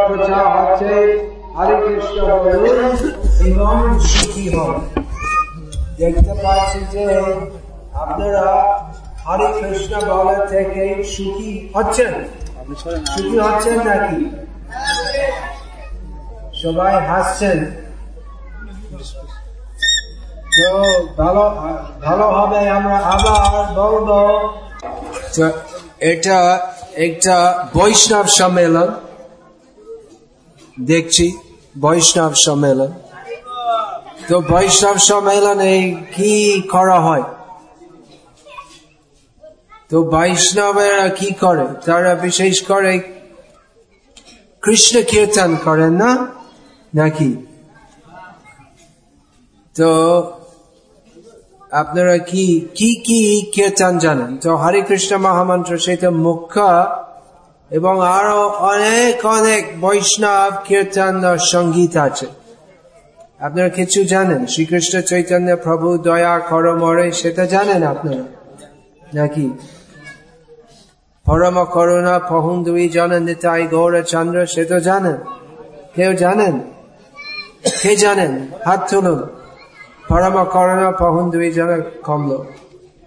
প্রচার হচ্ছে হরে কৃষ্ণ সুখী হন দেখতে পাচ্ছি যে আপনারা হরে কৃষ্ণ থেকে সুখী হচ্ছেন সুখী হচ্ছেন নাকি? সবাই হাসছেন তো ভালো ভালো হবে আমরা আবার বলব এটা একটা বৈষ্ণব সম্মেলন দেখছি, বৈষ্ণব সম্মেলন। তো বৈষ্ণব সম্মেলনে কি করা হয়? তো বৈষ্ণবেরা কি করে? তারা বিশেষ করে কৃষ্ণ কীর্তন করেন না? নাকি? তো আপনারা কি কি কি কীর্তন জানেন? তো হরে কৃষ্ণ মহামন্ত্র সেটা মুখ্য এবং আরও অনেক অনেক বৈষ্ণব কীর্তন সংগীত আছে। আপনারা কিছু জানেন? শ্রীকৃষ্ণ চৈতন্য প্রভু দয়া কর মরে, সেটা জানেন আপনারা? নাকি? পরম করুণা পহুন দুই জন নিতাই গৌরচন্দ্র সে তো জানেন? কেউ জানেন? কে জানেন? হাত তুলুন। পরম করুণা পহুন দুই জন কমল।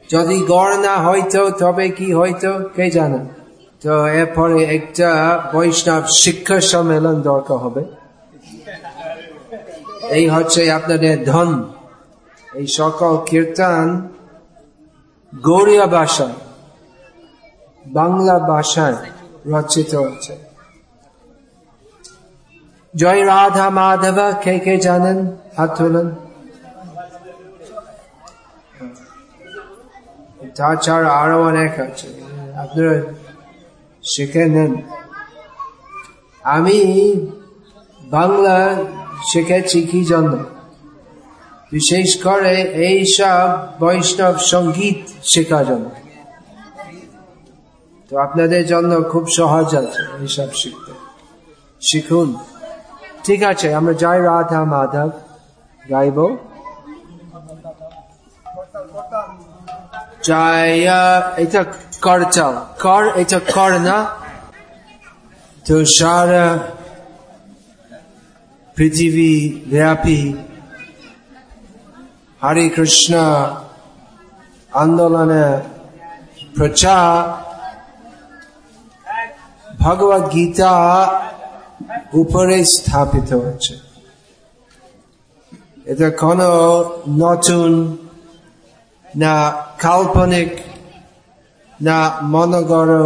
যদি গড় না হইতো, তবে কি হইতো? কে জানেন? তো এরপরে একটা বৈষ্ণব শিক্ষা সম্মেলন দরকার হবে। এই হচ্ছে আপনাদের ধন। এই সকল কীর্তন গৌড়িয়া ভাষায়, বাংলা ভাষায় রচিত হচ্ছে। জয় রাধা মাধব, কে কে জানেন? হাত তুলুন। তাছাড়া আরও অনেক আছে। আপনারা শিখে নেন আমি বাংলা শিখেছি কি জন্য? বিশেষ করে এইসব বৈষ্ণব সংগীত শেখার জন্য। তো আপনাদের জন্য খুব সহজ আছে এইসব শিখতে। শিখুন। ঠিক আছে, আমরা যাই রাধা মাধব গাইব। জয় এটা চাও। কর, এটা না। তো সারা পৃথিবী ব্যাপী হরে কৃষ্ণ আন্দোলনে প্রচার। ভগবত গীতা উপরে স্থাপিত হচ্ছে। এটা কোন নতুন না কাল্পনিক না মনগড়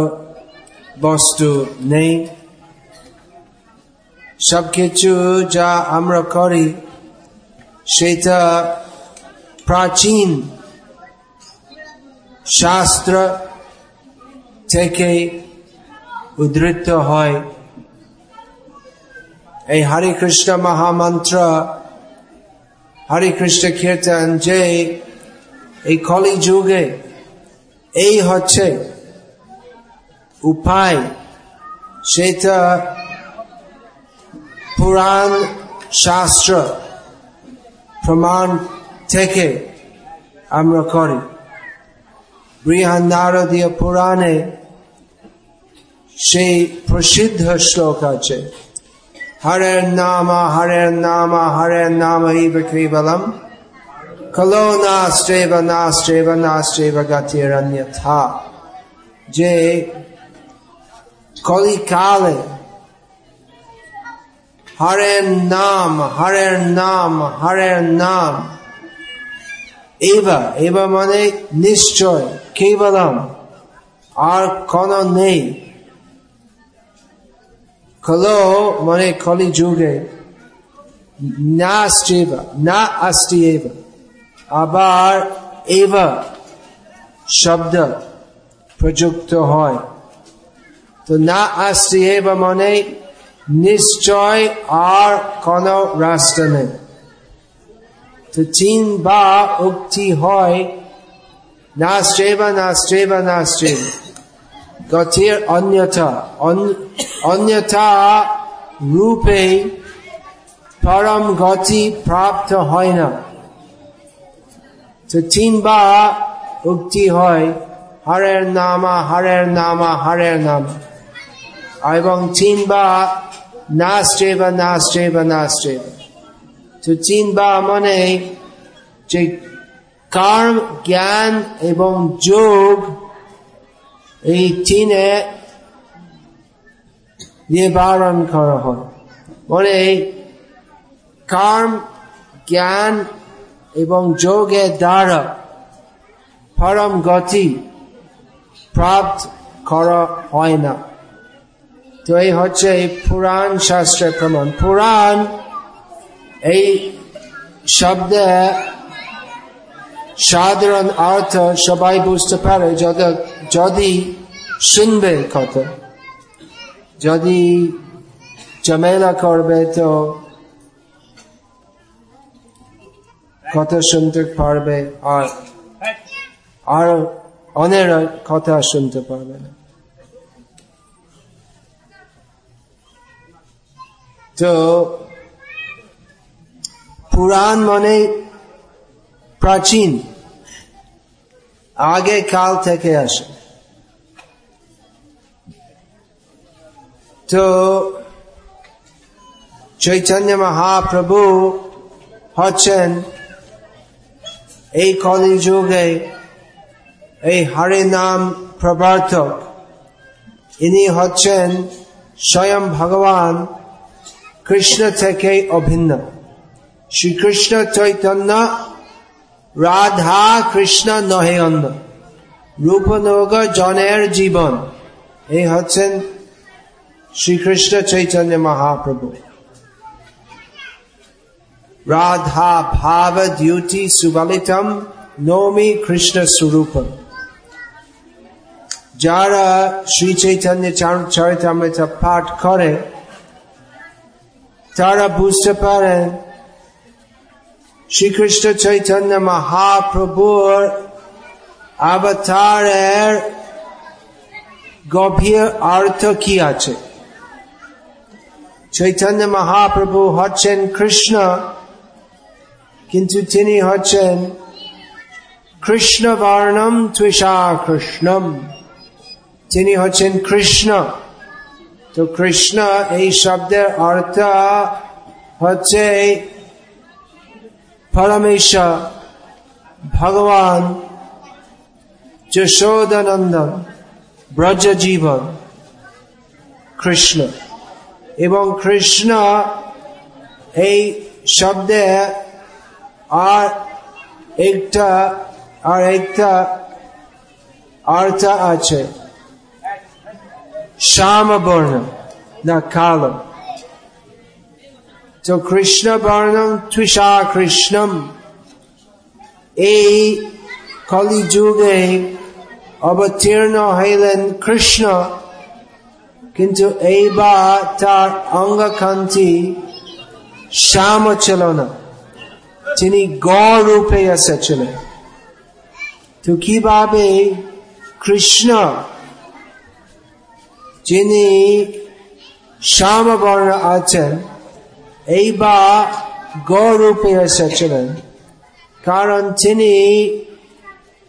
বস্তু নেই। সবকিছু যা আমরা করি, সেটা প্রাচীন শাস্ত্র থেকে উদ্ধৃত হয়। এই হরে কৃষ্ণ মহামন্ত্র, হরে কৃষ্ণ কীর্তন যে এই কলি যুগে এই হচ্ছে উপায়। সেটা পুরাণ শাস্ত্র প্রমাণ থেকে আমরা করি। বৃহৎ নারদীয় পুরাণে সেই প্রসিদ্ধ শ্লোক আছে, হরের নাম হরের নাম হরের নাম কেবলম কলো নাস্ত্রেব নাস্ত্রেব নাস্ত্রেব গতির অন্যথা যে কলিকালে হরের নাম হরের নাম হরের নাম এবার এবার মানে নিশ্চয় কেবলম আর কোন নেই কলো মানে কলি যুগে না স্ত্রীবা না আস্তি এবা আবার এবার শব্দ প্রযুক্ত হয়। তো না আসছি এবা মানে নিশ্চয় আর কোন রাস্তা নেই। তো তিন বা উক্তি হয়, না শ্রেবা না শ্রেবা না শ্রেবা গতির অন্যথা অন্যথা রূপে পরম গতি প্রাপ্ত হয় না। তো তিনবার উক্তি হয় হরের নামা হরের নামা হরের নাম এবং তিনবার নাস্টেবা নাস্টেবা নাস্টেবা তো চিনবা মানে যে কর্ম জ্ঞান এবং যোগ এই চিনে নিবারণ করা হয় মানে কর্ম জ্ঞান এবং যোগের দ্বারা পরম গতি প্রাপ্ত করা হয় না। তো এই হচ্ছে পুরাণ শাস্ত্রের প্রমাণ। পুরাণ এই শব্দে সাধারণ অর্থ সবাই বুঝতে পারে যদি শুনবে কথা যদি ঝামেলা করবে তো কথা শুনতে পারবে আর আর অনেক কথা শুনতে পারবে না। তো পুরাণ মানে প্রাচীন, আগে কাল থেকে আসে। তো চৈতন্য মহাপ্রভু হচ্ছেন এই কলি যুগে এই হরে নাম প্রবর্তক। ইনি হচ্ছেন স্বয়ং ভগবান কৃষ্ণ থেকে অভিন্ন। শ্রীকৃষ্ণ চৈতন্য, রাধা কৃষ্ণ নহে অন্য। রূপনগ জনের জীবন। এই হচ্ছেন শ্রীকৃষ্ণ চৈতন্য মহাপ্রভু। রাধা ভাব দ্যুতি সুবলিতম নৌমি কৃষ্ণ স্বরূপম যারা শ্রী চৈতন্য চরিতামৃত পাঠ করে তারা বুঝতে পারেন শ্রীকৃষ্ণ চৈতন্য মহাপ্রভুর অবতারের গভীর অর্থ কি আছে চৈতন্য মহাপ্রভু হচ্ছেন কৃষ্ণ কিন্তু তিনি হচ্ছেন কৃষ্ণ বর্ণম ত্বিষা কৃষ্ণম তিনি হচ্ছেন কৃষ্ণ তো কৃষ্ণ এই শব্দের অর্থ হচ্ছে পরমেশ্বর ভগবান যশোদানন্দন ব্রজ জীবন কৃষ্ণ এবং কৃষ্ণ এই শব্দে আর একটা আর একটা অর্থ আছে। শ্যাম বর্ণ না, কালো। তো কৃষ্ণ বর্ণম ত্রিষা কৃষ্ণম। এই কলিযুগে অবতীর্ণ হইলেন কৃষ্ণ, কিন্তু এইবার তার অঙ্গকান্তি শ্যাম ছিল না তিনি গড় রূপে এসেছিলেন তো কীভাবে কৃষ্ণ, যিনি শ্যামবর্ণ আছেন, এইবার গৌরূপে এসেছিলেন কারণ তিনি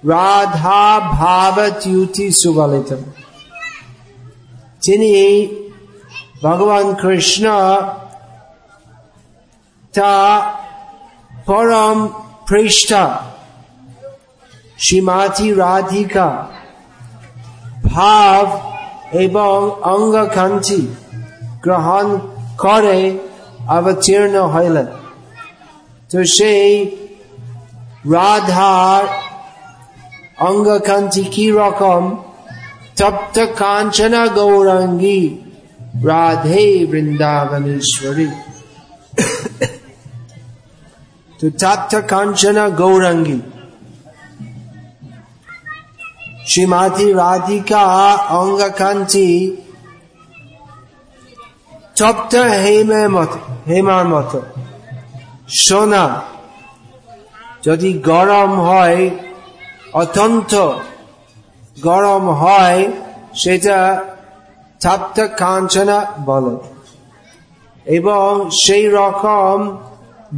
রাধা ভাবত্যুতি সুবলিত। তিনি ভগবান কৃষ্ণ, তা পরম পৃষ্ঠা শ্রীমাতি রাধিকা ভাব এবং অঙ্গকান্তি গ্রহণ করে অবতীর্ণ হইলেন তো সেই রাধার অঙ্গকান্তি কি রকম তপ্ত কাঞ্চনা গৌরাঙ্গী রাধে বৃন্দাবনেশ্বরী তপ্ত কাঞ্চনা গৌরাঙ্গী। শ্রীমাতি রাধিকা অঙ্গকান্তি তপ্ত হেমের মত সোনা, যদি গরম হয়, অত্যন্ত গরম হয়, সেটা তপ্ত কাঞ্চনা বলে। এবং সেই রকম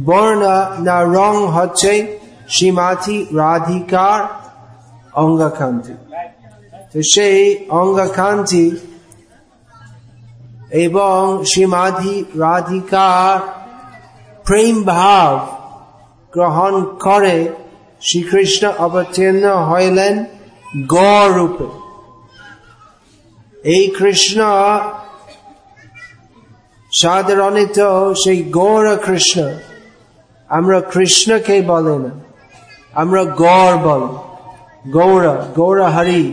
বর্ণ না রং হচ্ছে শ্রীমাতি রাধিকার অঙ্গকান্তি। তো সেই অঙ্গকান্তি এবং শ্রীমাধি রাধিকার প্রেম ভাব গ্রহণ করে শ্রীকৃষ্ণ অবতীর্ণ হইলেন গড় রূপে। এই কৃষ্ণ সাধারণত সেই গৌর কৃষ্ণ আমরা কৃষ্ণকে বলে না। আমরা গৌর বল। গৌর গৌর হরি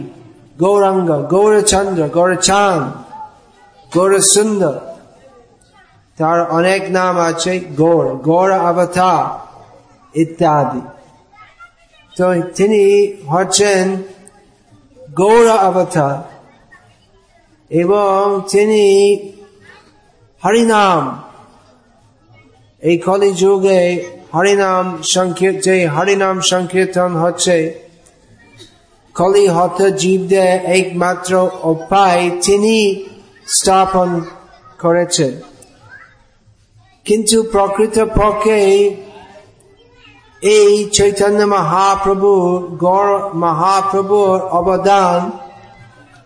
গৌরাঙ্গ গৌরচন্দ্র গৌরচাঁদ গৌর সুন্দর তার অনেক নাম আছে গৌর গৌর অবতার ইত্যাদি। তো তিনি হচ্ছেন গৌর অবতার এবং তিনি হরিনাম এই কলি যুগে হরিনাম যে হরিনাম সংকীর্তন হচ্ছে, কলি হত জীবদের একমাত্র উপায় তিনি স্থাপন করেছেন। কিন্তু প্রকৃত পক্ষে এই চৈতন্য মহাপ্রভু, গড় মহাপ্রভুর অবদান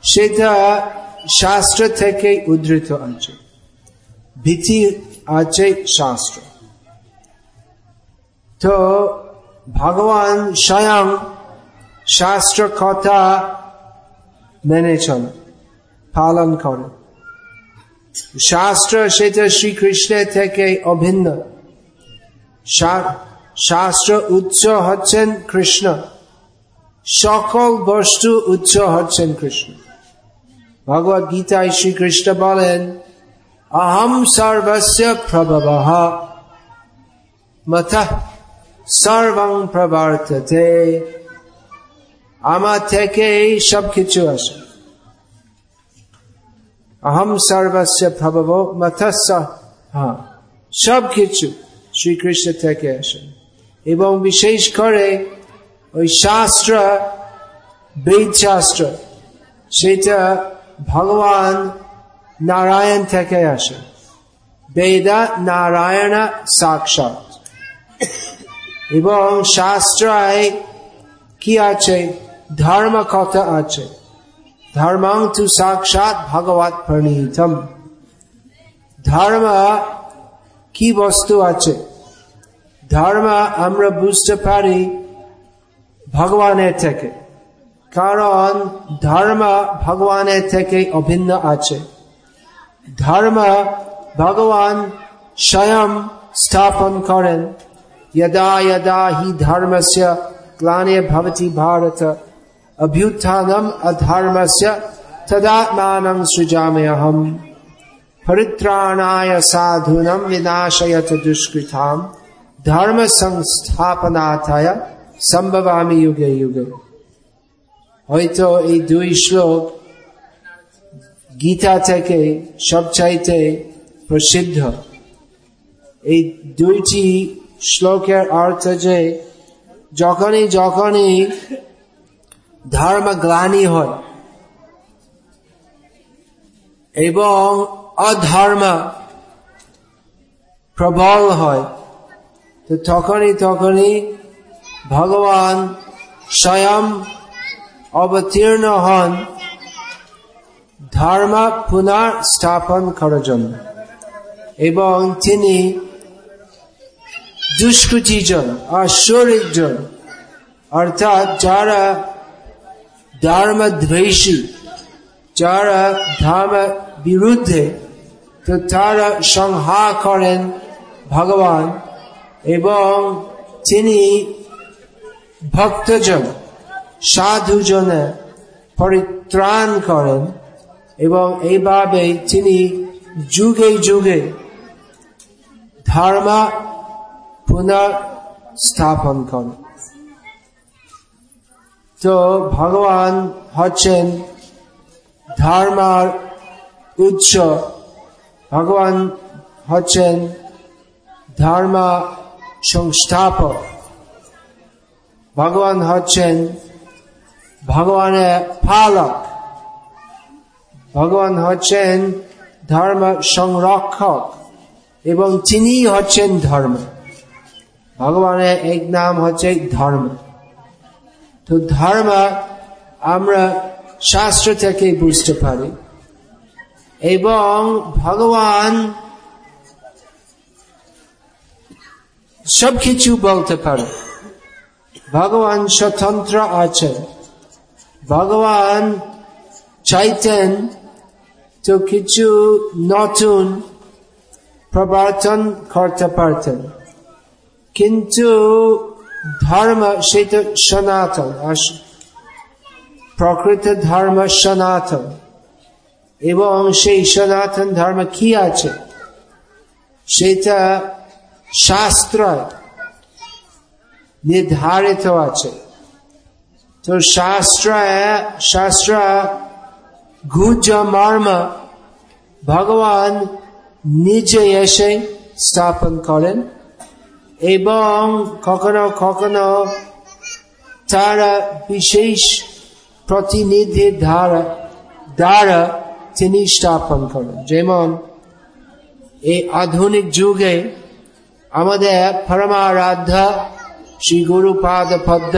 সেটা শাস্ত্র থেকে উদ্ধৃত আছে ভীতি আছে শাস্ত্র। তো ভগবান স্বয়ং শাস্ত্র কথা মেনে চলে পালন করে শাস্ত্র সেটা শ্রীকৃষ্ণের থেকে অভিন্ন। শাস্ত্র উচ্চ হচ্ছেন কৃষ্ণ। সকল বস্তু উচ্চ হচ্ছেন কৃষ্ণ। ভগবত গীতায় শ্রীকৃষ্ণ বলেন আহম sarvasya prabhavaha মত সর্বং pravartate আমার থেকে সব কিছু আসে আহম সর্বস্ব প্রভব মথস্ব সব কিছু শ্রীকৃষ্ণ থেকে আসে। এবং বিশেষ করে ওই শাস্ত্র, বেদ শাস্ত্র, সেটা ভগবান নারায়ণ থেকে আসে। বেদা নারায়ণ সাক্ষাৎ। এবং শাস্ত্রায় কি আছে? ধর্ম কথা আছে। ধর্মাং তু সাক্ষাৎ ভগবত প্রণীতম। ধর্ম কি বস্তু আছে? ধর্ম আমরা বুঝতে পারি ভগবানের থেকে। কারণ ধর্ম ভগবানের থেকে অভিন্ন আছে। ধর্ম ভগবান স্বয়ং স্থাপন করেন यदा यदा हि धर्मस्य ग्लानिर्भवति भारत अभ्युत्थानम् अधर्मस्य तदात्मानं सृजाम्यहम् परित्राणाय साधूनं विनाशयत दुष्कृताम् ধর্ম সংস্থাপনাথায় সম্ভবামি যুগে যুগে হয়তো এই দুই শ্লোক গীতা থেকে সবচাইতে প্রসিদ্ধ। এই দুইটি শ্লোকের অর্থ যে, যখনই যখনই ধর্ম গ্লানি হয় এবং অধর্ম প্রবল হয়, তো তখনই তখনই ভগবান স্বয়ং অবতীর্ণ হন। ধর্ম পুনর স্থাপন করার জন্য এবং তিনি দুষ্কৃতিজন জন অর্থাৎ যারা ধর্ম দ্বেষী যারা ধর্ম বিরুদ্ধে তো তারা সংহা করেন ভগবান এবং তিনি ভক্তজন, সাধুজনে পরিত্রাণ করেন। এবং এইভাবে তিনি যুগে যুগে ধর্ম পুনঃস্থাপন করেন। তো ভগবান হচ্ছেন ধর্মার উৎস। ভগবান হচ্ছেন ধর্ম সংস্থাপক। ভগবান হচ্ছেন ভগবানের পালক। ভগবান হচ্ছেন ধর্ম সংরক্ষক এবং তিনি হচ্ছেন ধর্ম। ভগবানের এক নাম হচ্ছে ধর্ম। তো ধর্ম আমরা শাস্ত্র থেকে বুঝতে পারি। এবং ভগবান সবকিছু বলতে পারে। ভগবান স্বতন্ত্র আছেন। ভগবান চাইতেন তো কিছু নতুন প্রবর্তন করতে পারতেন কিন্তু ধর্ম সেটা সনাতন প্রকৃত ধর্ম সনাতন এবং সেই সনাতন ধর্ম কি আছে সেটা শাস্ত্র নির্ধারিত আছে তো শাস্ত্র শাস্ত্র গুজ মর্ম ভগবান নিজে এসে স্থাপন করেন এবং কখনো কখনো তারা বিশেষ প্রতিনিধি দ্বারা দ্বারা তিনি স্থাপন করেন। যেমন এই আধুনিক যুগে আমাদের পরমারাধ্য শ্রী গুরুপাদ পদ্ম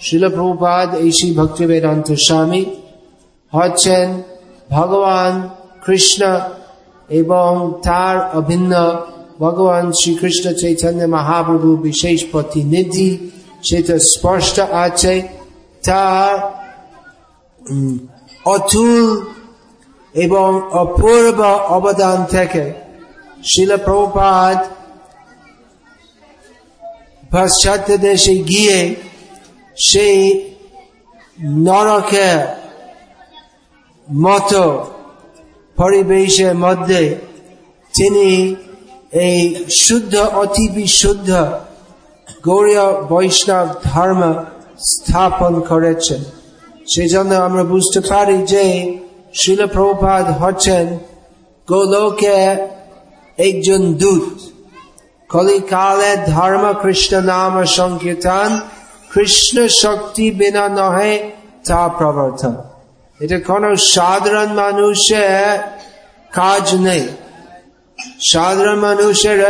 শিলপ্রপাদ এই শ্রী ভক্তি বেদান্ত স্বামী হচ্ছেন ভগবান কৃষ্ণ এবং তার অভিন্ন ভগবান শ্রীকৃষ্ণ চৈতন্য মহাপ্রভু বিশেষ প্রতিনিধি। সেটা স্পষ্ট আছে। তার অতুল এবং অপূর্ব অবদান থেকে শিল প্রপাত পাশ্চাত্য দেশে গিয়ে সেই নরকে মতো পরিবেশের মধ্যে তিনি এই শুদ্ধ অতি বিশুদ্ধ গৌরীয় বৈষ্ণব ধর্ম স্থাপন করেছেন। সেজন্য আমরা বুঝতে পারি যে শিল প্রপাত হচ্ছেন গোলোকে একজন দূত। কলিকালে ধর্ম কৃষ্ণ নাম সংকীর্তন, কৃষ্ণ শক্তি বিনা নহে তা প্রবর্তন। এটা কোন সাধারণ মানুষের কাজ নেই। সাধারণ মানুষের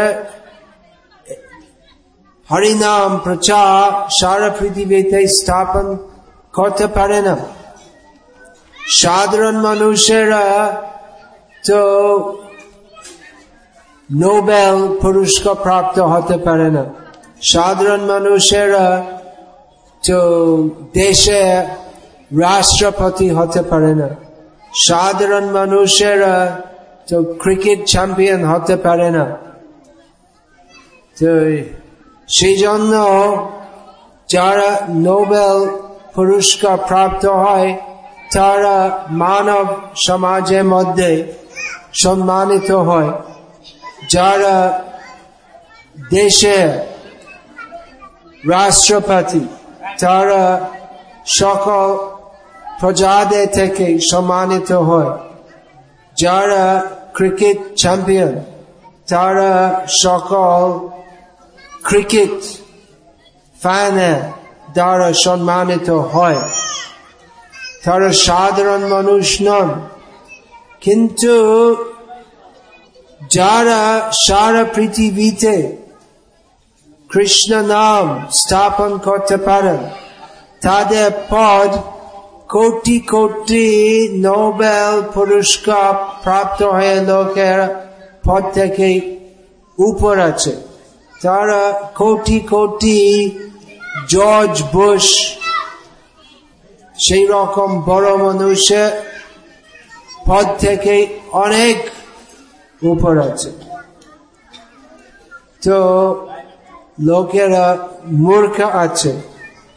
হরিনাম, প্রচার সারা পৃথিবীতে স্থাপন করতে পারে না। সাধারণ মানুষেরা তো নোবেল পুরস্কার প্রাপ্ত হতে পারে না। সাধারণ মানুষেরা তো দেশে রাষ্ট্রপতি হতে পারে না। সাধারণ মানুষেরা তো ক্রিকেট চ্যাম্পিয়ন হতে পারে না। তো সেই জন্য যারা নোবেল পুরস্কার প্রাপ্ত হয়, তারা মানব সমাজের মধ্যে সম্মানিত হয়। যারা দেশে রাষ্ট্রপতি, তারা সকল প্রজাদের থেকে সম্মানিত হয়। যারা ক্রিকেট চ্যাম্পিয়ন, তারা সকল ক্রিকেট ফ্যানের দ্বারা সম্মানিত হয়। তারা সাধারণ মানুষ নন, কিন্তু যারা সারা পৃথিবীতে কৃষ্ণ নাম স্থাপন করতে পারেন, তাদের পদ কোটি কোটি নোবেল পুরস্কার প্রাপ্ত হয়ে লোকের থেকে উপর আছে। তারা কোটি কোটি জর্জ বুশ, সেই রকম বড় মানুষের পদ থেকে অনেক উপর আছে। তো লোকেরা মূর্খ আছে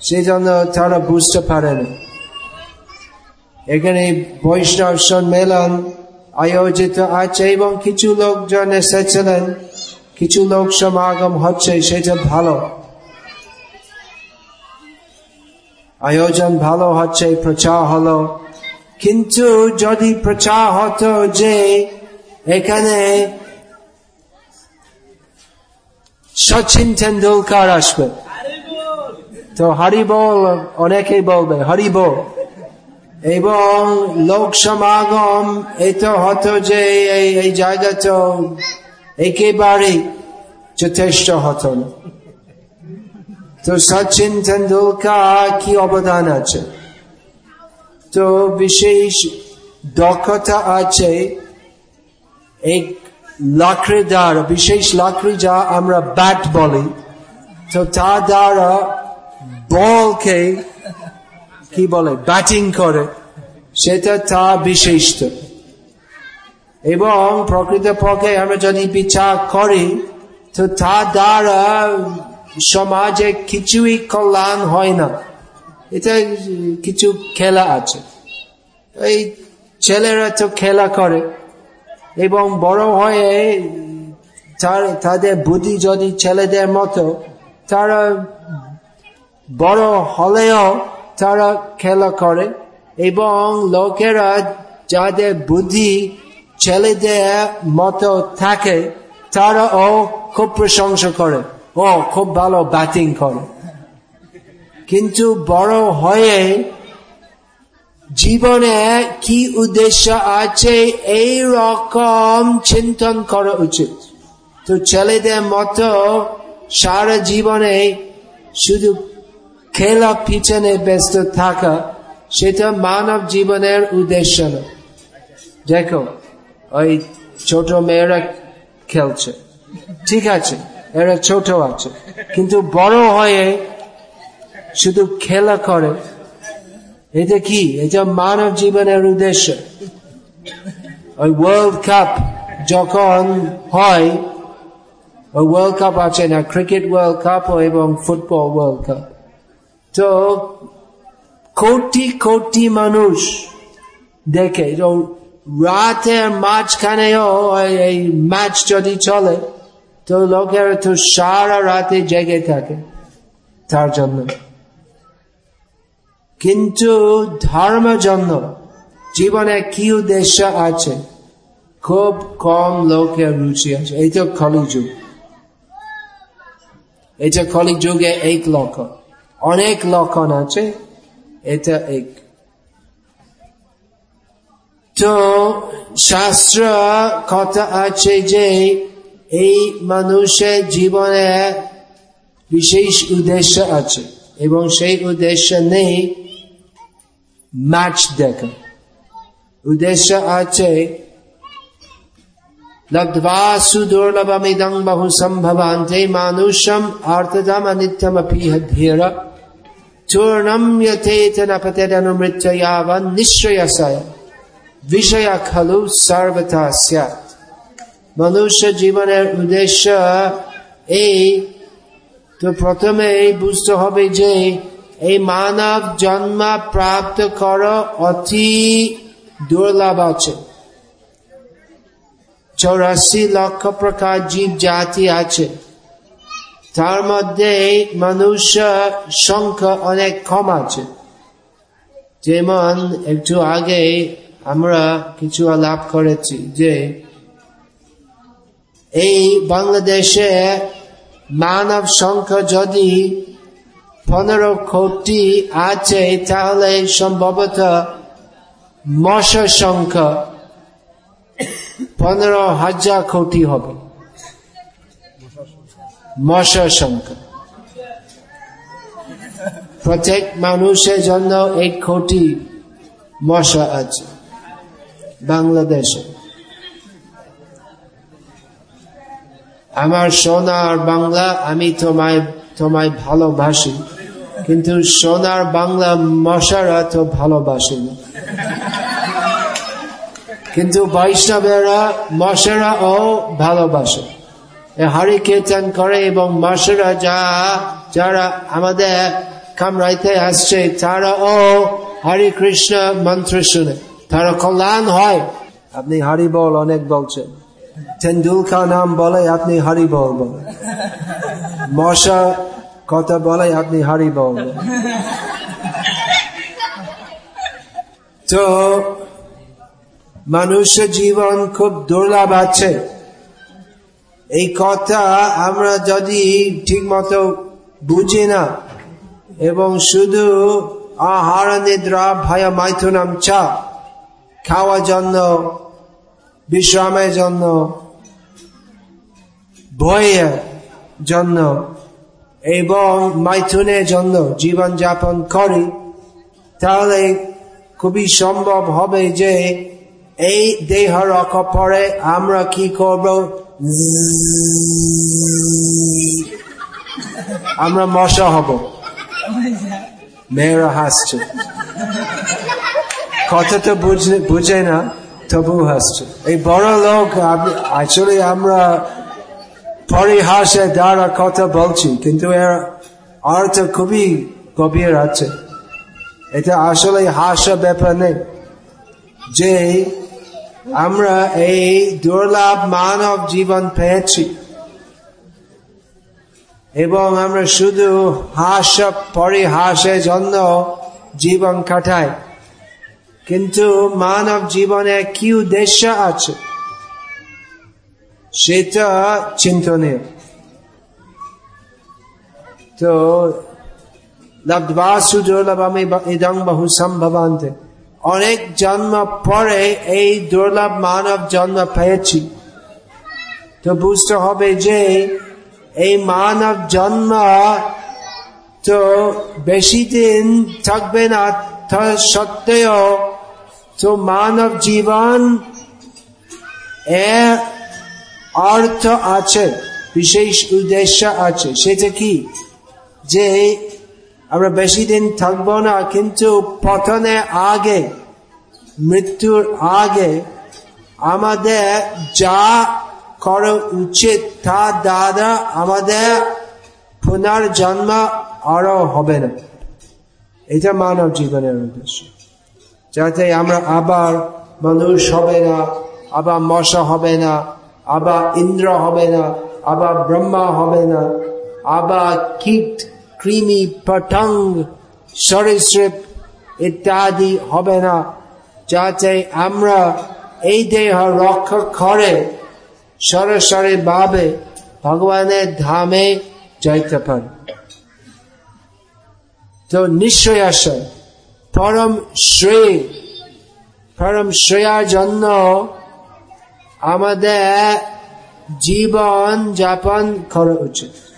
সেই জন্য তারা বুঝতে পারে না। এখানে বৈষ্ণব সম্মেলন আয়োজিত আছে এবং কিছু লোকজন এসেছিলেন, কিছু লোক সমাগম হচ্ছে, সেটা ভালো। আয়োজন ভালো হচ্ছে, প্রচার হলো। কিন্তু যদি প্রচার হতো যে এখানে সচিন তেন্ডুলকার আসবে, তো হরিবল অনেকেই বলবে, হরিবল। এবং লোক সমাগম এত হতো যে এই জায়গা তো একেবারে যথেষ্ট হতো তো সচিন তেন্ডুলকার কি অবদান আছে? তো বিশেষ দক্ষতা আছে এই লাকড়ি দ্বারা বিশেষ লাকড়ি যা আমরা ব্যাট বলি। তো তার দ্বারা বলকে কি বলে? ব্যাটিং করে। সেটা তা বিশিষ্ট। এবং প্রকৃত পক্ষে আমরা যদি বিচার করি, তো তা দ্বারা সমাজে কিছুই কল্যাণ হয় না। এটা কিছু খেলা আছে। এই ছেলেরা তো খেলা করে। এবং বড় হয়ে তাদের বুদ্ধি যদি ছেলেদের মতো, তারা বড় হলেও তারা খেলা করে এবং লোকেরা যাদের বুদ্ধি ছেলেদের মতো থাকে তারা ও খুব প্রশংসা করে ও খুব ভালো ব্যাটিং করে। কিন্তু বড় হয়ে জীবনে কি উদ্দেশ্য আছে এই রকম চিন্তন করা উচিত। তো ছেলেদের মতো সারা জীবনে শুধু খেলা পিছনে ব্যস্ত থাকা, সেটা মানব জীবনের উদ্দেশ্য না। দেখো, ওই ছোট মেয়েরা খেলছে। ঠিক আছে, এরা ছোট আছে, কিন্তু বড় হয়ে শুধু খেলা করে। এটা কি? এটা মানব জীবনের উদ্দেশ্য। ওই ওয়ার্ল্ড কাপ যখন হয়, ওই ওয়ার্ল্ড কাপ আছে না ক্রিকেট ওয়ার্ল্ড কাপ এবং ফুটবল ওয়ার্ল্ড কাপ তো কোটি কোটি মানুষ দেখে রাতের মাঝখানেও এই ম্যাচ যদি চলে, তো লোকের তো সারা রাতে জেগে থাকে তার জন্য। কিন্তু ধর্ম জন্য জীবনে কি উদ্দেশ্য আছে? খুব কম লোকের রুচি আছে। এই তো কলি যুগ। এটা কলি যুগে এক অনেক লক্ষণ আছে, এটা এক। তো শাস্ত্র কথা আছে যে, এই মানুষের জীবনে বিশেষ উদ্দেশ্য আছে এবং সেই উদ্দেশ্য নেই ম্যাচ দেখা। উদ্দেশ্য আছে লব্ধবা সুদুর্লভমিদং বহু সম্ভবান্তে মানুষম আর্তদম অনিত্যমপি ধীর নিশ্চয়সায় বিষয় খলু সর্বথা মনুষ্য জীবনের উদ্দেশ্য এই তো প্রথমে বুঝতে হবে যে এই মানব জন্ম প্রাপ্ত কর অতি দুর্লভ আছে চৌরাশি লক্ষ প্রকার জীব জাতি আছে তার মধ্যে মানুষ সংখ্যা অনেক কম আছে। যেমন একটু আগে আমরা কিছু আলাপ করেছি যে এই বাংলাদেশে মানব সংখ্যা যদি পনেরো কোটি আছে, তাহলে সম্ভবত মশা সংখ্যা পনেরো হাজার কোটি হবে। মশা সংখ্যা। প্রত্যেক মানুষের জন্য এক কোটি মশা আছে বাংলাদেশে। আমার সোনার বাংলা আমি তোমায় তোমায় ভালোবাসি, কিন্তু সোনার বাংলা মশারা তো ভালোবাসে না কিন্তু বৈষ্ণবেরা মশারা ও ভালোবাসে। হারি কীর্তন করে এবং মশারা যা যারা আমাদের কামরাইতে আসছে, তারা ও হরে কৃষ্ণ মন্ত্র শুনে। তারা কল্যাণ হয়। আপনি হারি বল অনেক বলছেন। তেন্ডুলকার নাম বলে আপনি হারি বল বলে মশা কথা বলে আপনি হারি বল তো মানুষ জীবন খুব দুর্লভ আছে। এই কথা আমরা যদি ঠিক মতো বুঝি না, এবং শুধু আহার নিদ্রা ভয় মাইথুনাম চা, খাওয়ার জন্য, বিশ্রামের জন্য ভয়ের জন্য, এবং মাইথুনের জন্য জীবন যাপন করি, তাহলে খুবই সম্ভব হবে যে এই দেহ রক্ষা পরে আমরা কি করব? আমরা মশা হব। মেয়েরা হাসছে। কথা তো বুঝে না তবু হাসছে। এই বড় লোক আসলে আমরা পরিহাসের দ্বারা কথা বলছি, কিন্তু এর অর্থ খুবই গভীর আছে। এটা আসলে হাসা ব্যাপার নেই। যে আমরা এই দুর্লভ মানব জীবন পেয়েছি। এবং আমরা শুধু হাস পরিহাসের জন্য জীবন কাটাই। কিন্তু মানব জীবনে কি উদ্দেশ্য আছে? সেটা চিন্তনীয়। তো, লব্ধবাসু আমি ইদং বহু সম্ভবান্তে। অনেক জন্ম পরে এই দুর্লভ মানব জন্ম পেয়েছি। তো বুঝতে হবে যে এই মানব জন্ম তো বেশি দিন থাকবে না সত্ত্বেও তো মানব জীবন এর অর্থ আছে, বিশেষ উদ্দেশ্য আছে। সেটা কি? যে আমরা বেশি দিন থাকব না, কিন্তু পতনের আগে, মৃত্যুর আগে আমাদের যা করা উচিত তা দ্বারা আমাদের পুনর্জন্ম আরও হবে না। এটা মানব জীবনের উদ্দেশ্য। যাতে আমরা আবার মানুষ হবে না, আবার মশা হবে না, আবার ইন্দ্র হবে না, আবার ব্রহ্মা হবে না, আবার কীট কৃমি পতঙ্গ সরিসৃপ ইত্যাদি হবে না। যাতে আমরা এই দেহ রক্ষা করে সরাসরি ভাবে ভগবানের ধামে যাইতে পারি। তো নিশ্চয় আসে। পরম শ্রী পরম শ্রেয়ার জন্য আমাদের জীবন যাপন করা উচিত।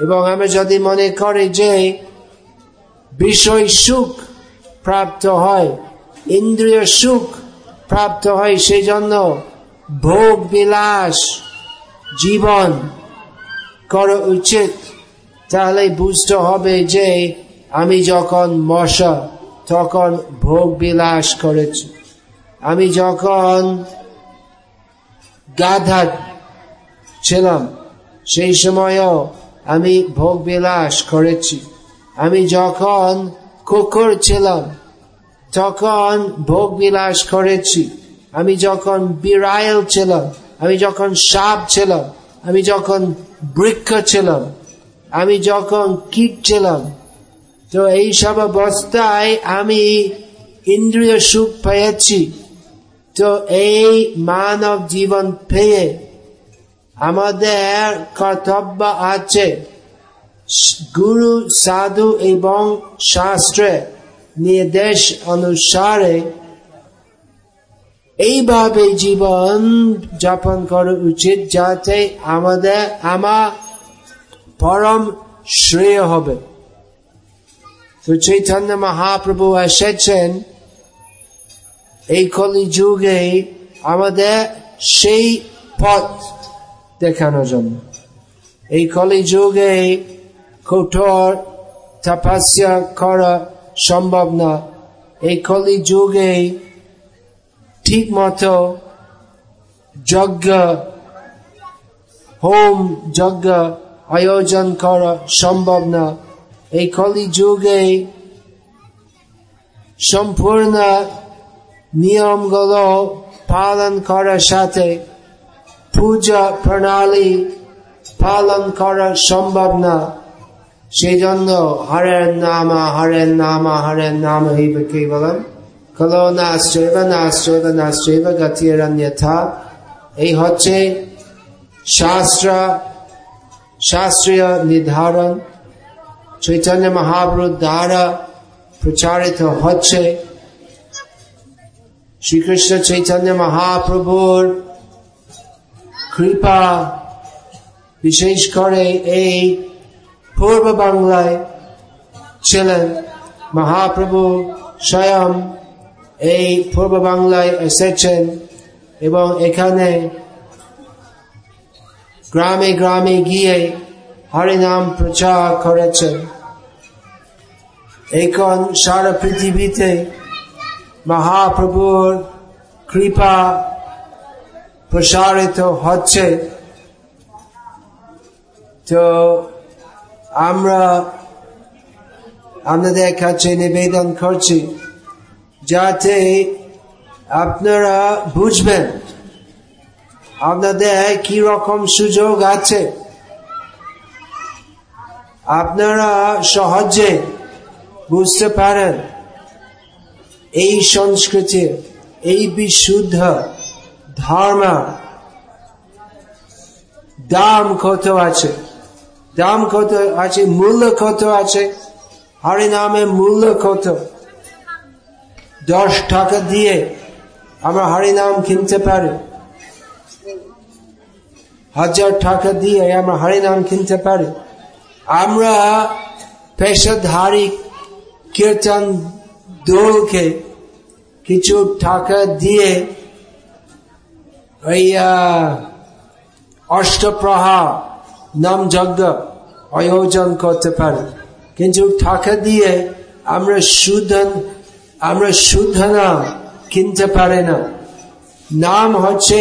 এবং আমি যদি মনে করি যে বিষয় সুখ প্রাপ্ত হয়, ইন্দ্রিয় সুখ প্রাপ্ত হয় সেই জন্য ভোগ, বিলাস, জীবন করা উচিত। তাহলে বুঝতে হবে যে আমি যখন মশা, তখন ভোগ, বিলাস করেছি। আমি যখন গাধা ছিলাম, সেই সময়ও আমি ভোগ বিলাস করেছি। আমি যখন কুকুর ছিলাম, তখন ভোগ বিলাস করেছি। আমি যখন বিড়াইল ছিলাম, আমি যখন সাপ ছিলাম, আমি যখন বৃক্ষ ছিলাম, আমি যখন কীট ছিলাম, তো এইসব অবস্থায় আমি ইন্দ্রিয় সুখ পেয়েছি। তো এই মানব জীবন পেয়ে আমাদের কর্তব্য আছে গুরু, সাধু এবং শাস্ত্রে নির্দেশ অনুসারে এইভাবে জীবন যাপন করা উচিত যাতে আমাদের, আমার পরম শ্রেয় হবে। তো চৈতন্য মহাপ্রভু এসেছেন। এই কলি যুগে আমাদের সেই পথ দেখানোর জন্য। এই কলি যুগে কঠোর তপস্যা করা সম্ভব না। এই কলি ঠিক মতো যজ্ঞ, হোম যজ্ঞ আয়োজন করা সম্ভব না। এই কলি যুগে সম্পূর্ণ নিয়মগুলো পালন করার সাথে পূজা প্রণালী পালন করা সম্ভব না। সেই জন্য হরের নামা হরের নামা হরের নাম হইবে কেবলম। কলো নাশ্চৈব নাশ্চৈব নাশ্চৈব গতিরন্যথা এই হচ্ছে শাস্ত্র, শাস্ত্রীয় নির্ধারণ। চৈতন্য মহাপ্রভু দ্বারা প্রচারিত হচ্ছে। শ্রীকৃষ্ণ চৈতন্য মহাপ্রভুর কৃপা, বিশেষ করে এই পূর্ব বাংলায় ছিলেন মহাপ্রভু স্বয়ং এই পূর্ব বাংলায় এসেছেন এবং এখানে গ্রামে গ্রামে গিয়ে হরিনাম প্রচার করেছেন। এখন সারা পৃথিবীতে মহাপ্রভুর কৃপা প্রসারিত হচ্ছে। তো আমরা আপনাদের কাছে নিবেদন করছি, যাতে আপনারা বুঝবেন আপনাদের কি রকম সুযোগ আছে। আপনারা সহজে বুঝতে পারেন, এই সংস্কৃতি, এই বিশুদ্ধ ধর্ম দাম কত আছে দাম কত আছে মূল্য কত আছে হরিনামের মূল্য কত দশ টাকা দিয়ে আমরা হরিনাম কিনতে পারি হাজার টাকা দিয়ে আমরা হরিনাম কিনতে পারি আমরা পেশাধারী কীর্তন দোলকে কিছু টাকা দিয়ে ওই অষ্টপ্রহা নাম যজ্ঞ আয়োজন করতে পারি কিন্তু টাকা দিয়ে আমরা শুদ্ধ আমরা শুদ্ধ কিনতে পারি না নাম হচ্ছে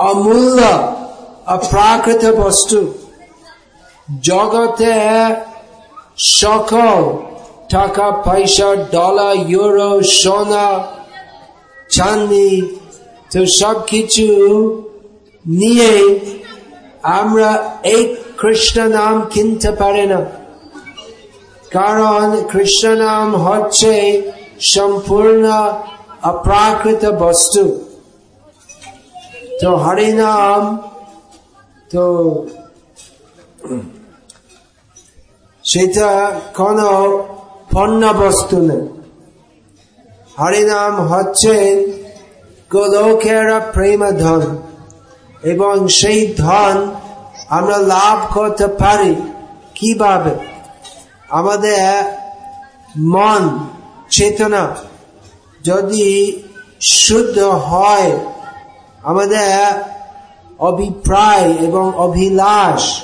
অমূল্য অপ্রাকৃত বস্তু জগতে সকল টাকা পয়সা ডলার ইউরো সোনা চান্দি তো সব কিছু নিয়ে আমরা এই কৃষ্ণ নাম কিনতে পারি না। কারণ কৃষ্ণ নাম হচ্ছে সম্পূর্ণ অপ্রাকৃত বস্তু। তো হরিনাম তো সেটা কোন পণ্য বস্তু নেই হরিনাম হচ্ছে গোলকের প্রেম ধন এবং সেই ধন আমরা লাভ করতে পারি। কীভাবে? আমাদের মন, চেতনা যদি শুদ্ধ হয়, আমাদের অভিপ্রায় এবং অভিলাষ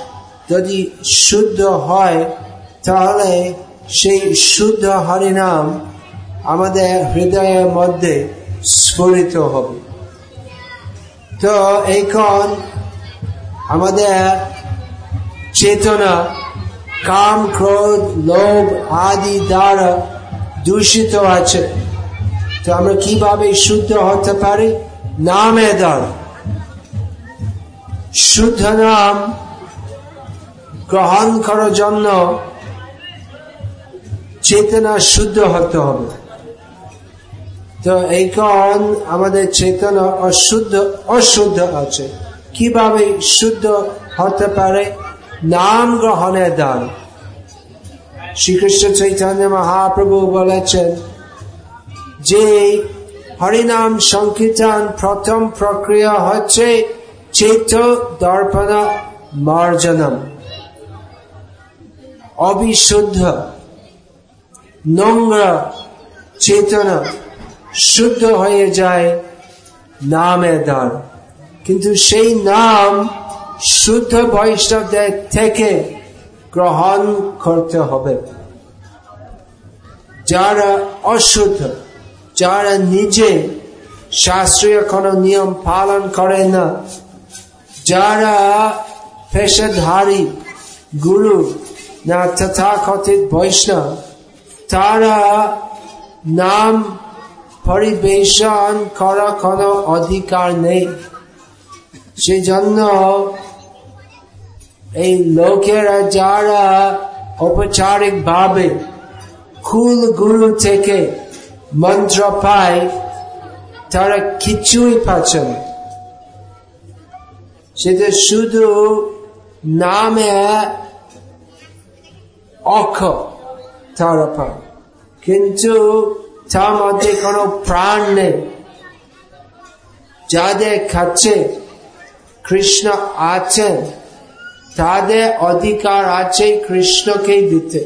যদি শুদ্ধ হয়, তাহলে সেই শুদ্ধ হরিনাম আমাদের হৃদয়ের মধ্যে স্ফুরিত হবে। তো এখন আমাদের চেতনা, কাম, ক্রোধ, লোভ আদি দ্বারা দূষিত আছে। তো আমরা কীভাবে শুদ্ধ হতে পারি? নামে দ্বারা। শুদ্ধ নাম গ্রহণ করার জন্য চেতনা শুদ্ধ হতে হবে। তো এখন আমাদের চেতনা অশুদ্ধ অশুদ্ধ আছে। কীভাবে শুদ্ধ হতে পারে? নাম গ্রহণের দান। শ্রীকৃষ্ণ চৈতন্য মহাপ্রভু বলেছেন যে, হরিনাম সংকীর্তন প্রথম প্রক্রিয়া হচ্ছে চেত দর্পণ মার্জনম। অবিশুদ্ধ নোংরা চেতনা। শুদ্ধ হয়ে যায় নামের দ্বার। কিন্তু সেই নাম শুদ্ধ বৈষ্ণবদের থেকে গ্রহণ করতে হবে। যারা অশুদ্ধ, যারা নিজে শাস্ত্রীয় কোন নিয়ম পালন করে না, যারা পেশাধারী, গুরু না তথাকথিত বৈষ্ণব, তারা নাম পরিবেশন করা কোনো অধিকার নেই। সেই জন্য এই লোকেরা যারা ঔপচারিক ভাবে কুল গুরু থেকে মন্ত্র পায়, তারা কিছুই পাচ্ছে না। সেটা শুধু নামে অক্ষ তারা পায়। কিন্তু তার মধ্যে কোনো প্রাণ নেই। যাদের কাছে কৃষ্ণ আছেন তাদের অধিকার আছে কৃষ্ণকেই দিতে।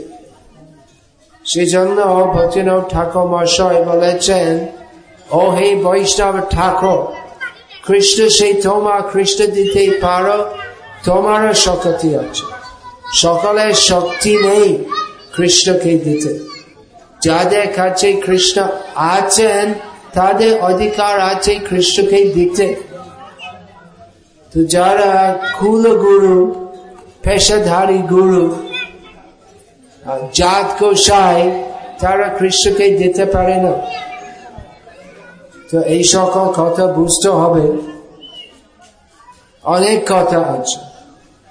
সেজন্য ভজনব ঠাকুর মশাই বলেছেন, ও হে বৈষ্ণব ঠাকুর, কৃষ্ণ সেই তোমা কৃষ্ণ দিতে পারো, তোমারও শক্তি আছে। সকলের শক্তি নেই কৃষ্ণকে দিতে। যাদের কাছে কৃষ্ণ আছেন তাদের অধিকার আছে কৃষ্ণকে দিতে তো যারা কুল গুরু পেশাধারী গুরু জাত গোসাই তারা কৃষ্ণকে দিতে পারে না তো এই সকল কথা বুঝতে হবে অনেক কথা আছে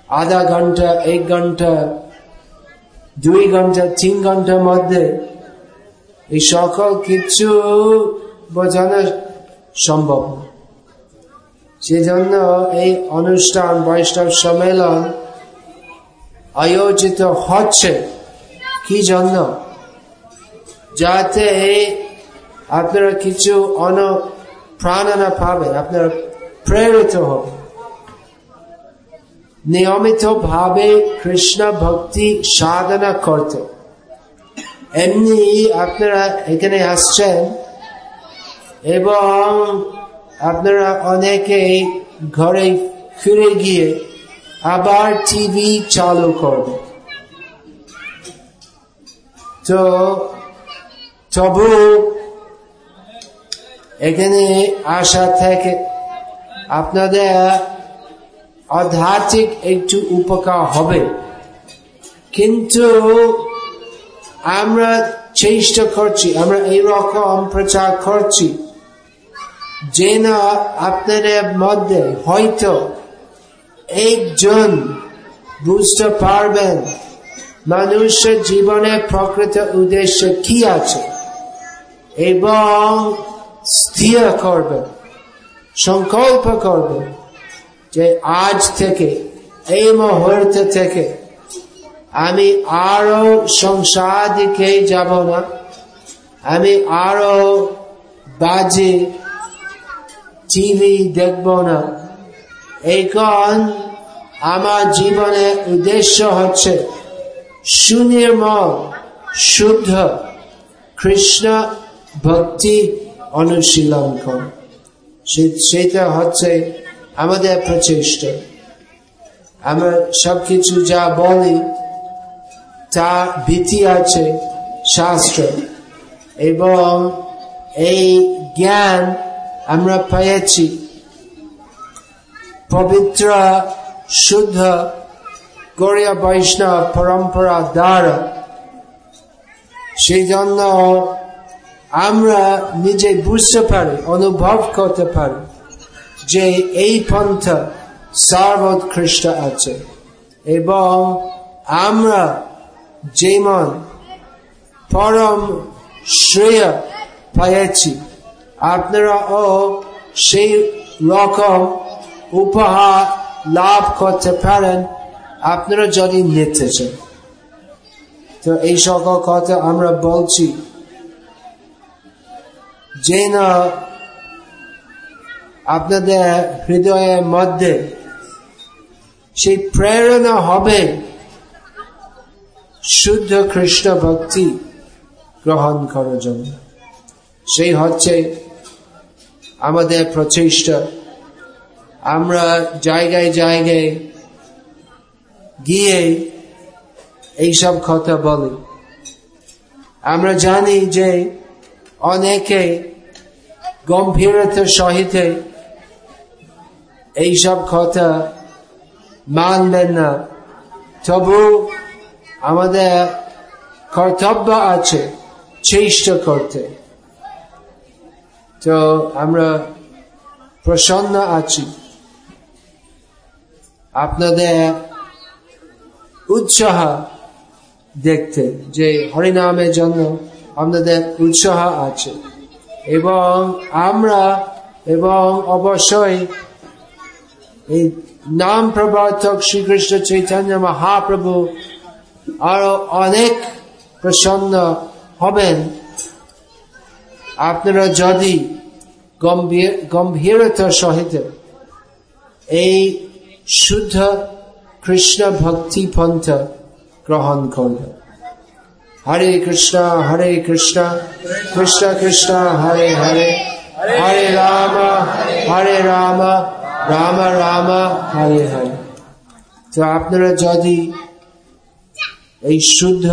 আধা ঘণ্টা এক ঘণ্টা দুই ঘণ্টা তিন ঘণ্টার মধ্যে এই সকল কিছু বোঝানো সম্ভব। সেজন্য এই অনুষ্ঠান, বৈষ্ণব সম্মেলন আয়োজিত হচ্ছে। কি জন্য? যাতে আপনারা কিছু অনুপ্রাণনা পাবেন, আপনারা প্রেরিত হবে নিয়মিত ভাবে কৃষ্ণ ভক্তি সাধনা করতে। এমনি আপনারা এখানে আসছেন এবং আপনারা অনেকে ঘরে ফিরে গিয়ে আবার টিভি চালু করবে তো তবু এখানে আসা থেকে আপনাদের আধ্যাত্মিক একটু উপকার হবে। কিন্তু আমরা চেষ্টা করছি, আমরা এইরকম প্রচার করছি যে না আপনাদের মধ্যে হয়তো একজন বুঝতে পারবেন মানুষের জীবনে প্রকৃত উদ্দেশ্য কি আছে এবং স্থির করবেন, সংকল্প করবেন যে আজ থেকে, এই মুহূর্ত থেকে আমি আরও সংসার দিকে যাব না। আমি আরও বাজে টিভি দেখব না। এখন আমার জীবনের উদ্দেশ্য হচ্ছে সুনির্মল শুদ্ধ কৃষ্ণ ভক্তি অনুশীলন কর। সেটা হচ্ছে আমাদের প্রচেষ্টা। আমরা সবকিছু যা বলি তা ভীতি আছে, শাস্ত্র। এবং এই জ্ঞান আমরা পেয়েছি পবিত্র, শুদ্ধ গরিয়া বৈষ্ণব পরম্পরা দ্বারা। সেই জন্য আমরা নিজে বুঝতে পারি, অনুভব করতে পারি যে এই পন্থ সর্বোৎকৃষ্ট আছে। এবং আমরা যেমন পরম শ্রেয় পেয়েছি আপনারাও সেই রকম উপহার লাভ করতে পারেন। আপনারা যদি নিতে চান। তো এই সকল কথা আমরা বলছি। যে না আপনাদের হৃদয়ের মধ্যে সেই প্রেরণা হবে। শুদ্ধ কৃষ্ণ ভক্তি গ্রহণ করার জন্য সেই হচ্ছে আমাদের প্রচেষ্টা। আমরা জায়গায় জায়গায় গিয়ে এইসব কথা বলি। আমরা জানি যে অনেকে গম্ভীরতার সহিত এইসব কথা মানবেন না। তবু আমাদের কর্তব্য আছে চেষ্টা করতে। তো আমরা প্রসন্ন আছি। আপনাদের উৎসাহ দেখতে যে হরিনামের জন্য আপনাদের উৎসাহ আছে। এবং আমরা এবং অবশ্যই এই নাম প্রবর্তক শ্রীকৃষ্ণ চৈতন্য মহাপ্রভু আরও অনেক প্রসন্ন হবেন। আপনারা যদি গম্ভীর গম্ভীরতার সহিত এই শুদ্ধ কৃষ্ণ ভক্তি পন্থ গ্রহণ করবে হরে কৃষ্ণ হরে কৃষ্ণ কৃষ্ণ কৃষ্ণ, হরে হরে হরে রাম হরে রাম রাম রাম, হরে হরে। তো আপনারা যদি এই শুদ্ধ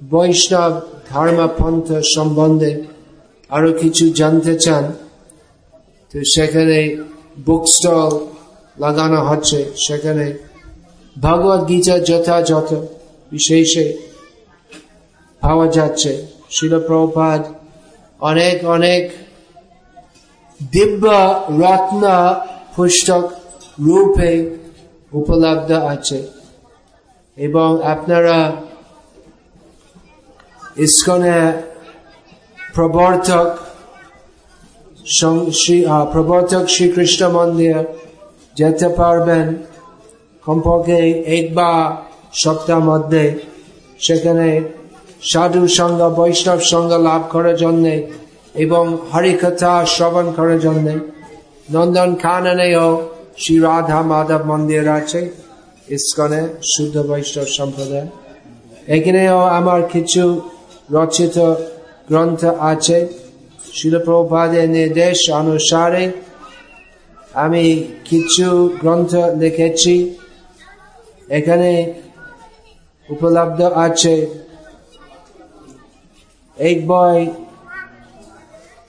বৈষ্ণব ধর্মপন্থ সম্বন্ধে আরও কিছু জানতে চান, তো সেখানে বুক স্টল লাগানো হচ্ছে। সেখানে ভগবত গীতা যথাযথ বিশেষে পাওয়া যাচ্ছে। শিলপ্রপাত অনেক অনেক দিব্য রত্ন পুস্তক রূপে উপলব্ধ আছে। এবং আপনারা ইস্কনে প্রবর্তক প্রবর্তক শ্রীকৃষ্ণ মন্দির যেতে পারবেন। কমপক্ষে একবার সপ্তাহ মধ্যে সেখানে সাধু সঙ্গ, বৈষ্ণব সঙ্গ লাভ করার জন্য এবং হরিকথা শ্রবণ করার জন্য। নন্দন কাননেও শ্রী রাধা মাধব মন্দির আছে। ইস্কনে শুদ্ধ বৈষ্ণব সম্প্রদায়। এখানেও আমার কিছু রচিত গ্রন্থ আছে। শিলপ্রপাদের নির্দেশ অনুসারে আমি কিছু গ্রন্থ লিখেছি। এখানে উপলব্ধ আছে এক বই,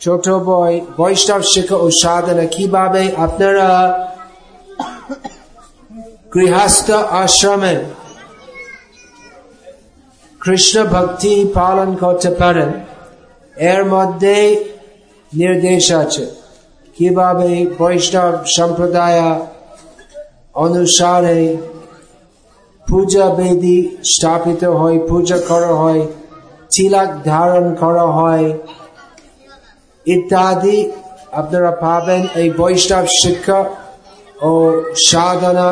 ছোট বই, বৈষ্ণব শিক্ষা ও সাধনা। কীভাবে আপনারা গৃহস্থ আশ্রমে কৃষ্ণ ভক্তি পালন করতে পারেন। এর মধ্যে নির্দেশ আছে, কীভাবে বৈষ্ণব সম্প্রদায় অনুসারে পূজা বেদি স্থাপিত হয়, পূজা করা হয় চিলাক ধারণ করা হয় ইত্যাদি। আপনারা পাবেন এই বৈষ্ণব শিক্ষা ও সাধনা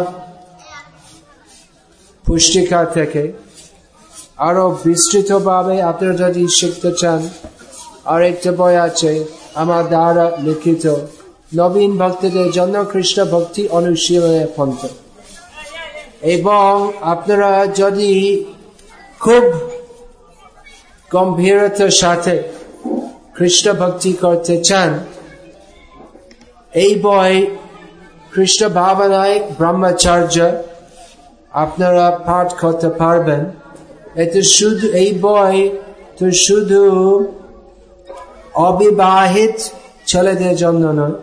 পুষ্টিকা থেকে আরও বিস্তৃতভাবে আপনারা যদি শিখতে চান, আর একটা বই আছে আমার দ্বারা লিখিত। নবীন ভক্তদের জন্য কৃষ্ণ ভক্তি অনুশীলনের পন্থ। এবং আপনারা যদি খুব গম্ভীরতার সাথে কৃষ্ণ ভক্তি করতে চান, এই বই কৃষ্ণ ভাবনায় ব্রহ্মচার্য আপনারা পাঠ করতে পারবেন। এতে শুধু এই বই, তো শুধু অবিবাহিত ছেলেদের জন্য নয়।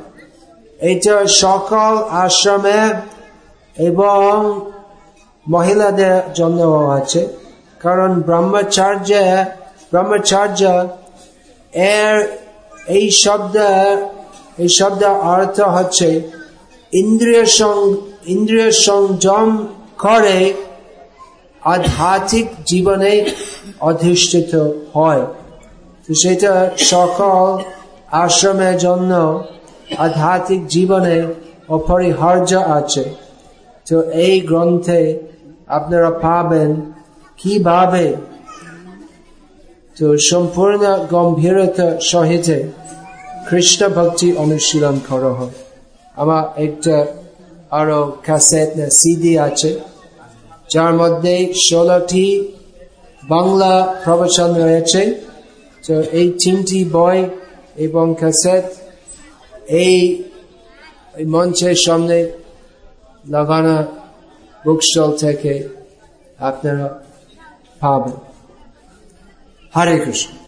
এটা সকল আশ্রমে এবং মহিলাদের জন্য আছে। কারণ ব্রহ্মচার্য ব্রহ্মচার্য এর এই শব্দ এই শব্দ অর্থ হচ্ছে ইন্দ্রিয় ইন্দ্রিয় সংযম করে আধ্যাত্মিক জীবনে অধিষ্ঠিত হয়। তো সেটা সকল আশ্রমের জন্য আধ্যাত্মিক জীবনে অপরিহার্য আছে। তো এই গ্রন্থে আপনারা পাবেন কীভাবে তো সম্পূর্ণ গম্ভীরতা সহিত কৃষ্ণ ভক্তি অনুশীলন করা হয়। আমার একটা আরও ক্যাসেট না সিডি আছে। যার মধ্যে ষোলোটি বাংলা প্রবচন রয়েছে। তো এই তিনটি বই এবং ক্যাসেট এই মঞ্চের সামনে লাগানো বুকস্টল থেকে আপনারা পাবেন। হরে কৃষ্ণ।